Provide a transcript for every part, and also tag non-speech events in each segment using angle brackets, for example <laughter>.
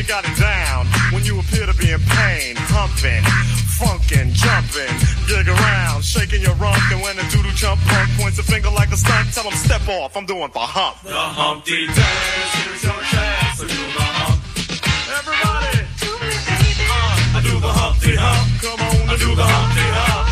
you got it down when you appear to be in pain, humping, funkin', jumping, dig around, shaking your rump, and when the doodle jump punk points a finger like a stunt, tell him step off. I'm doing the hump. The Humpty Dance. Here's your chance to do the hump. Everybody, uh, I do the Humpty Hump. Come on, I do the Humpty Hump.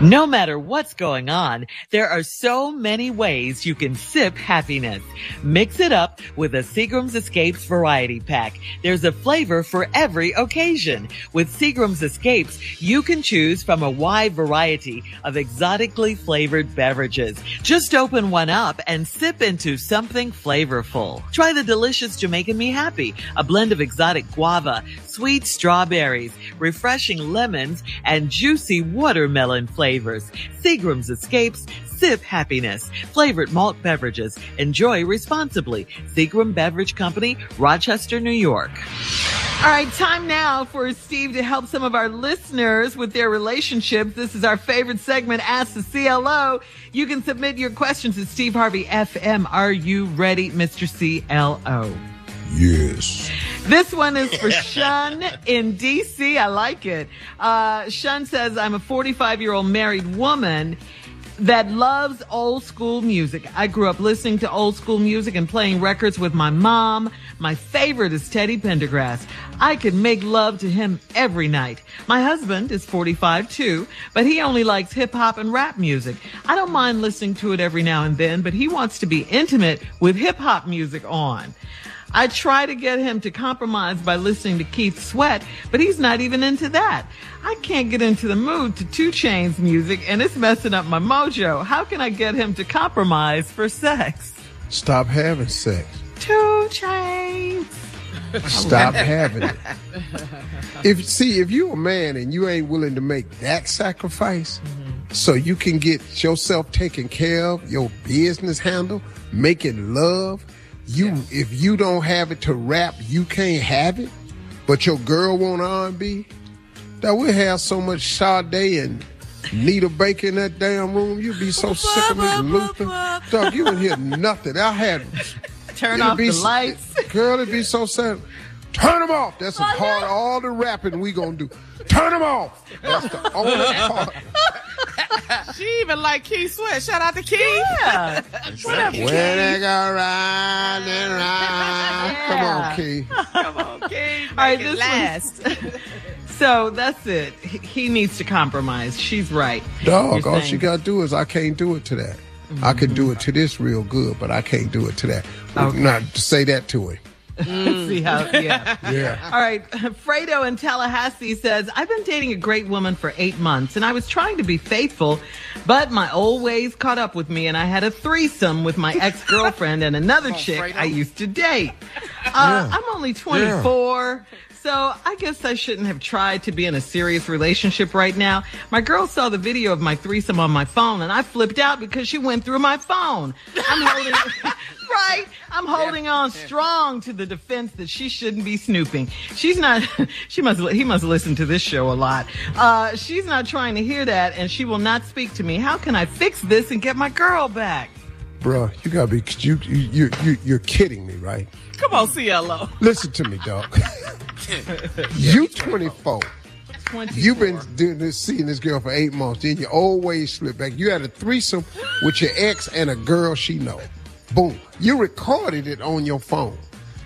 No matter what's going on, there are so many ways you can sip happiness. Mix it up with a Seagram's Escapes variety pack. There's a flavor for every occasion. With Seagram's Escapes, you can choose from a wide variety of exotically flavored beverages. Just open one up and sip into something flavorful. Try the delicious Jamaican Me Happy, a blend of exotic guava, sweet strawberries, refreshing lemons, and juicy watermelon flavors. Seagram's Escapes, sip happiness. Flavored malt beverages. Enjoy responsibly. Seagram Beverage Company, Rochester, New York. All right, time now for Steve to help some of our listeners with their relationships. This is our favorite segment, Ask the CLO. You can submit your questions at Steve Harvey FM. Are you ready, Mr. CLO? Yes. This one is for <laughs> Shun in DC. I like it. Uh, Shun says, I'm a 45 year old married woman that loves old school music. I grew up listening to old school music and playing records with my mom. My favorite is Teddy Pendergrass. I could make love to him every night. My husband is 45 too, but he only likes hip hop and rap music. I don't mind listening to it every now and then, but he wants to be intimate with hip hop music on. I try to get him to compromise by listening to Keith Sweat, but he's not even into that. I can't get into the mood to 2 Chainz music and it's messing up my mojo. How can I get him to compromise for sex? Stop having sex. 2 Chainz. Stop having it. If see, if you're a man and you ain't willing to make that sacrifice, mm-hmm. so you can get yourself taken care of, your business handled, making love, you if you don't have it to rap, you can't have it. But your girl want R&B. That we have so much Sade and Nita Baker in that damn room. You'd be so sick of me, Luther. Dog, you wouldn't hear nothing. I had <laughs> Turn off the lights. <laughs> Girl, it'd be so sad. Turn them off. That's a part of all the rapping we gonna do. Turn them off. That's the only <laughs> part. <laughs> She even like Keith Sweat. Shout out to Keith. Yeah. <laughs> What up, When they go round and round. Come on, Key. Come on, Keith. All right, Make it this last. <laughs> So that's it. He he needs to compromise. She's right. Dog, You're all saying- she gotta do is I can't do it to that. I can do it to this real good, but I can't do it to that. Okay. Not to say that to her. <laughs> See how, yeah. <laughs> Yeah. All right. Fredo in Tallahassee says, I've been dating a great woman for eight months and I was trying to be faithful, but my old ways caught up with me and I had a threesome with my <laughs> ex girlfriend and another chick I used to date. Uh, I'm only 24. So I guess I shouldn't have tried to be in a serious relationship right now. My girl saw the video of my threesome on my phone and I flipped out because she went through my phone. I'm holding, <laughs> right? I'm holding on strong to the defense that she shouldn't be snooping. She's not, <laughs> she must, he must listen to this show a lot. Uh, she's not trying to hear that and she will not speak to me. How can I fix this and get my girl back? Bruh, you gotta be you you you you you're kidding me, right? Come on, CLO. Listen to me, dog. <laughs> you 24. 24. You've been doing this, seeing this girl for eight months. Then you always slip back. You had a threesome with your ex and a girl she know. Boom. You recorded it on your phone.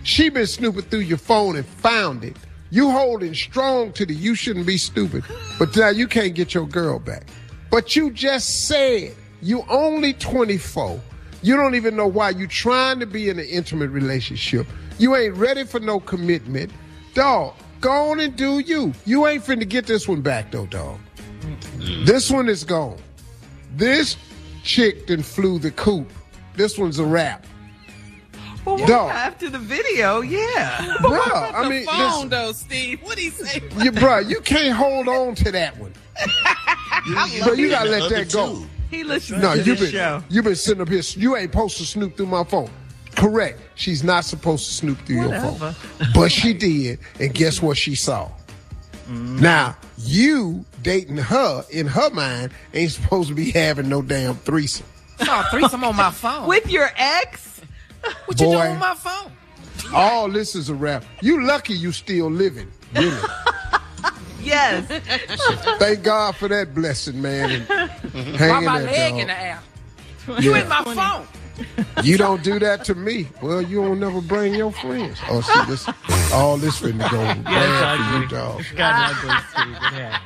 She been snooping through your phone and found it. You holding strong to the you shouldn't be stupid, but now you can't get your girl back. But you just said you only 24. You don't even know why you trying to be in an intimate relationship. You ain't ready for no commitment. Dog, go on and do you. You ain't finna get this one back though, dog. This one is gone. This chick then flew the coop. This one's a wrap. Well, what- Dog. after the video, yeah. Bruh, <laughs> I the mean, phone listen, though, Steve. What he say? you, bruh, you can't hold on to that one. <laughs> Bro, you gotta let that go. He listens No, to you've this been show. you been sitting up here. You ain't supposed to snoop through my phone. Correct. She's not supposed to snoop through your phone. But she did, and guess what she saw? Mm. Now, you dating her in her mind ain't supposed to be having no damn threesome. Saw a threesome on my phone. With your ex? what you doing Boy. on my phone? All this is a wrap. You lucky you still living. Really. <laughs> Yes. Thank God for that blessing, man. And Mm-hmm. Why hang my in leg there, in the air? You Yeah. in my phone. <laughs> You don't do that to me. Well, you don't never bring your friends. Oh, see, this, <laughs> all this finna go bad for you, dog. <laughs>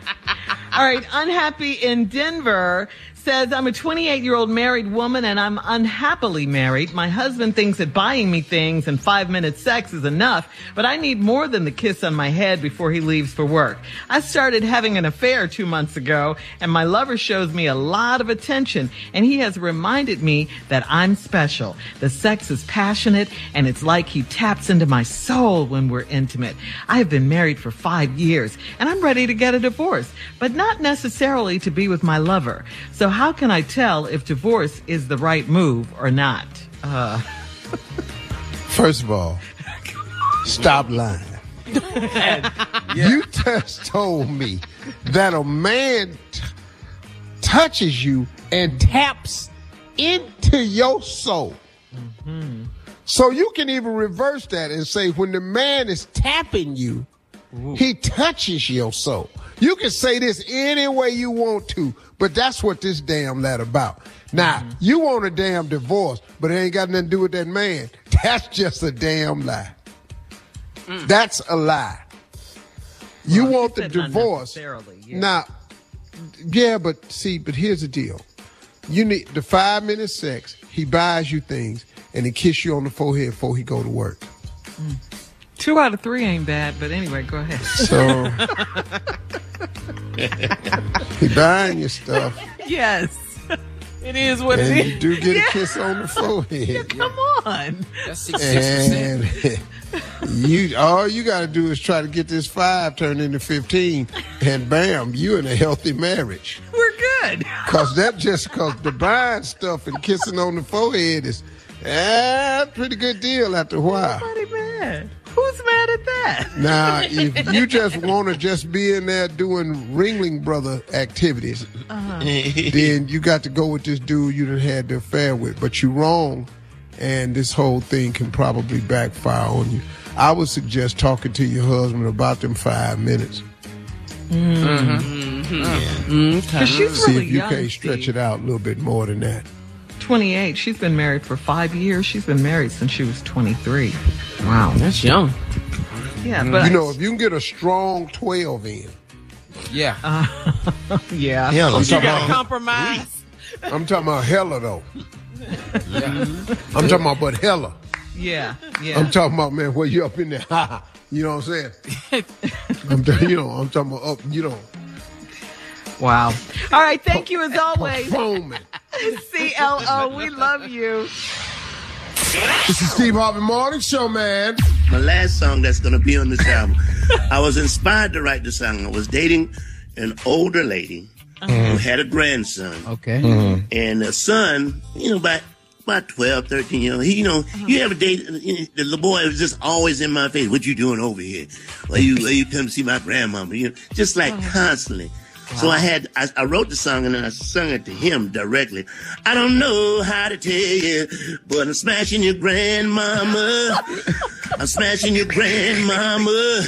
All right, unhappy in Denver says I'm a 28 year old married woman and I'm unhappily married. My husband thinks that buying me things and five minute sex is enough, but I need more than the kiss on my head before he leaves for work. I started having an affair two months ago and my lover shows me a lot of attention and he has reminded me that I'm special. The sex is passionate and it's like he taps into my soul when we're intimate. I have been married for five years and I'm ready to get a divorce, but not necessarily to be with my lover. So how can I tell if divorce is the right move or not? Uh, <laughs> First of all, stop lying. <laughs> You just told me that a man t- touches you and taps into your soul. So you can even reverse that and say when the man is tapping you, he touches your soul. You can say this any way you want to, but that's what this damn lad about. Now, mm-hmm. you want a damn divorce, but it ain't got nothing to do with that man. <laughs> That's just a damn lie. Mm. That's a lie. You Well, she want the divorce. yeah. Now, yeah, but see, but here's the deal. You need the five minute sex. He buys you things and he kiss you on the forehead before he go to work. Mm. two out of three ain't bad, but anyway, go ahead. So <laughs> he buying your stuff, yes. It is what it and is. you do get a kiss on the forehead. Come on. That's six percent. And you all you got to do is try to get this five turned into fifteen, and bam, you in a healthy marriage. We're good. Cause that just cause the buying stuff and kissing on the forehead is ah, pretty good deal after a while. Nobody mad. Who's mad at that? Now, <laughs> if you just want to just be in there doing Ringling Brother activities, uh-huh. then you got to go with this dude you done had the affair with. But you're wrong, and this whole thing can probably backfire on you. I would suggest talking to your husband about them five minutes. Mm-hmm. Mm-hmm. Mm-hmm. Because she's See really if you young. can't stretch Steve. it out a little bit more than that. 28. She's been married for five years. She's been married since she was 23. Wow, that's young. Yeah, mm. but You know, if you can get a strong 12 in, Yeah. Uh, <laughs> yeah. Yeah, I'm you talking got about compromise. I'm talking about hella though. Yeah. Mm-hmm. I'm talking about but hella. Yeah, yeah. I'm talking about man, where you up in there? <laughs> you know what I'm saying? <laughs> I'm, t- you know, I'm talking about up. You know, wow. All right. Thank you as always. CLO. We love you. This is Steve Harvey Morning Show, man. my last song that's going to be on this <laughs> album. I was inspired to write the song. I was dating an older lady who uh-huh. had a grandson. Okay. Uh-huh. Uh-huh. And the son, you know, about about 12, 13 years old, he, you know, you ever date, you know, the little boy was just always in my face. What you doing over here? Why you, why you come to see my grandmama? You know, just like constantly. So I had, I, I wrote the song and then I sung it to him directly. I don't know how to tell you, but I'm smashing your grandmama. I'm smashing your grandmama.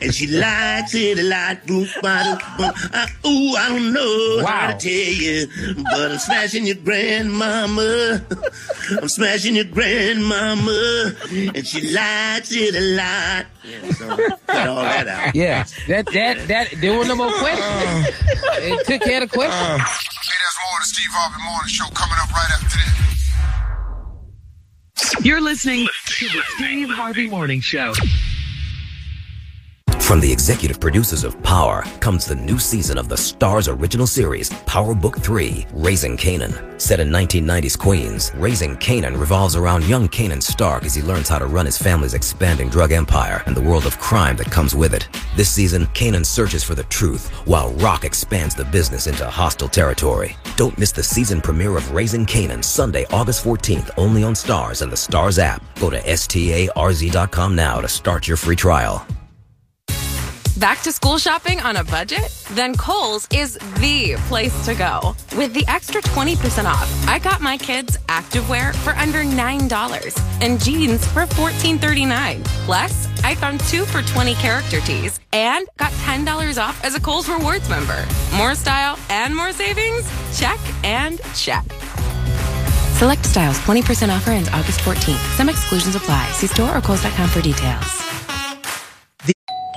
And she likes it a lot. Boom, bada, boom. I, ooh, I don't know how to tell you, but I'm smashing your grandmama. I'm smashing your grandmama. And she likes it a lot. Yeah, so cut all that out. Yeah. That that that there was no more questions. Uh, it took care of the question. Uh, hey, there's more of the Steve Harvey Morning Show coming up right after this. You're listening to the Steve Harvey Morning Show. From the executive producers of Power comes the new season of the Starz original series, Power Book 3, Raising Kanan. Set in 1990s Queens, Raising Kanan revolves around young Kanan Stark as he learns how to run his family's expanding drug empire and the world of crime that comes with it. This season, Kanan searches for the truth while Raq expands the business into hostile territory. Don't miss the season premiere of Raising Kanan Sunday, August 14th, only on Starz and the Starz app. Go to starz.com now to start your free trial. Back to school shopping on a budget? Then Kohl's is the place to go. With the extra 20% off, I got my kids activewear for under $9 and jeans for $14.39. Plus, I found two for 20 character tees and got $10 off as a Kohl's Rewards member. More style and more savings? Check and check. Select styles 20% offer ends August 14th. Some exclusions apply. See store or Kohl's.com for details.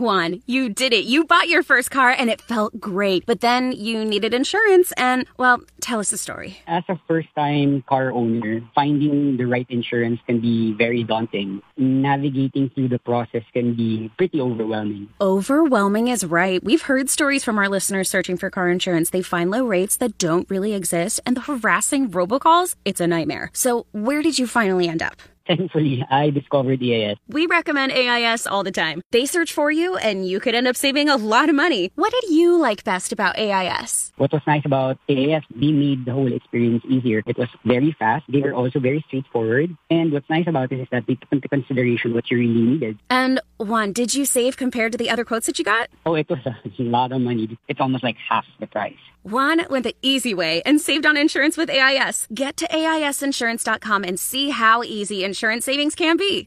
Juan, you did it. You bought your first car and it felt great. But then you needed insurance and, well, tell us the story. As a first time car owner, finding the right insurance can be very daunting. Navigating through the process can be pretty overwhelming. Overwhelming is right. We've heard stories from our listeners searching for car insurance. They find low rates that don't really exist and the harassing robocalls, it's a nightmare. So where did you finally end up? Thankfully, I discovered AIS. We recommend AIS all the time. They search for you and you could end up saving a lot of money. What did you like best about AIS? What was nice about AIS, they made the whole experience easier. It was very fast. They were also very straightforward. And what's nice about it is that they took into consideration what you really needed. And Juan, did you save compared to the other quotes that you got? Oh, it was a lot of money. It's almost like half the price. Juan went the easy way and saved on insurance with AIS. Get to AISinsurance.com and see how easy insurance savings can be.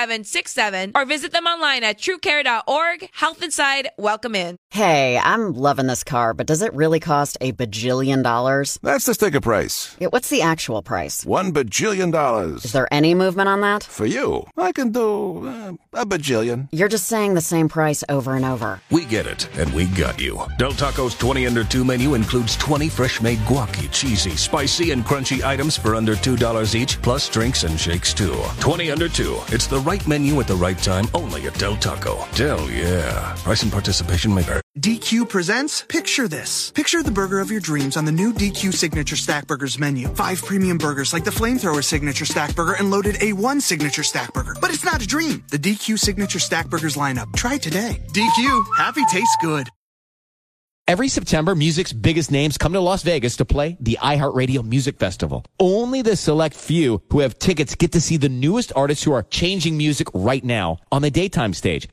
760-736-6767, or visit them online at truecare.org Health Inside, welcome in. Hey, I'm loving this car, but does it really cost a bajillion dollars? That's the sticker price. Yeah, what's the actual price? One bajillion dollars. Is there any movement on that? For you, I can do uh, a bajillion. You're just saying the same price over and over. We get it, and we got you. Del Taco's 20 under 2 menu includes 20 fresh made guaci, cheesy, spicy, and crunchy items for under $2 each, plus drinks and shakes too. 20 under 2. It's the right menu at the right time only at Del Taco. Del, yeah. Price and participation may vary. DQ presents Picture This. Picture the burger of your dreams on the new DQ Signature Stack Burgers menu. Five premium burgers like the Flamethrower Signature Stack Burger and loaded A1 Signature Stack Burger. But it's not a dream. The DQ Signature Stack Burgers lineup. Try today. DQ, happy tastes good. Every September, music's biggest names come to Las Vegas to play the iHeartRadio Music Festival. Only the select few who have tickets get to see the newest artists who are changing music right now on the daytime stage.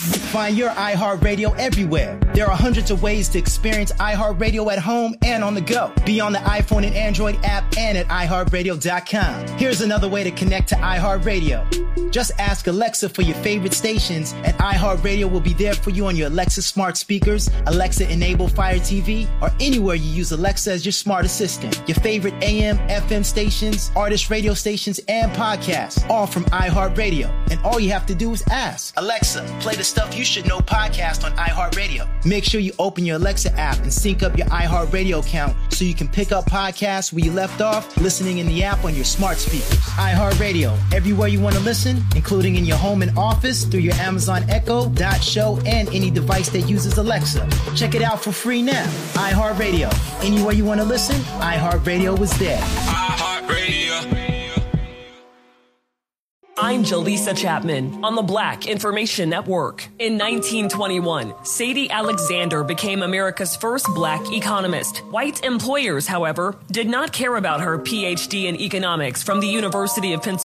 Find your iHeartRadio everywhere. There are hundreds of ways to experience iHeartRadio at home and on the go. Be on the iPhone and Android app and at iHeartRadio.com. Here's another way to connect to iHeartRadio. Just ask Alexa for your favorite stations and iHeartRadio will be there for you on your Alexa smart speakers, Alexa enable Fire TV, or anywhere you use Alexa as your smart assistant. Your favorite AM, FM stations, artist radio stations, and podcasts, all from iHeartRadio. And all you have to do is ask Alexa, play the Stuff You Should Know podcast on iHeartRadio. Make sure you open your Alexa app and sync up your iHeartRadio account so you can pick up podcasts where you left off listening in the app on your smart speakers. iHeartRadio, everywhere you want to listen, including in your home and office through your Amazon Echo, Dot Show, and any device that uses Alexa. Check it out for free now. iHeartRadio, anywhere you want to listen, iHeartRadio is there. I'm Jaleesa Chapman on the Black Information Network. In 1921, Sadie Alexander became America's first black economist. White employers, however, did not care about her PhD in economics from the University of Pennsylvania.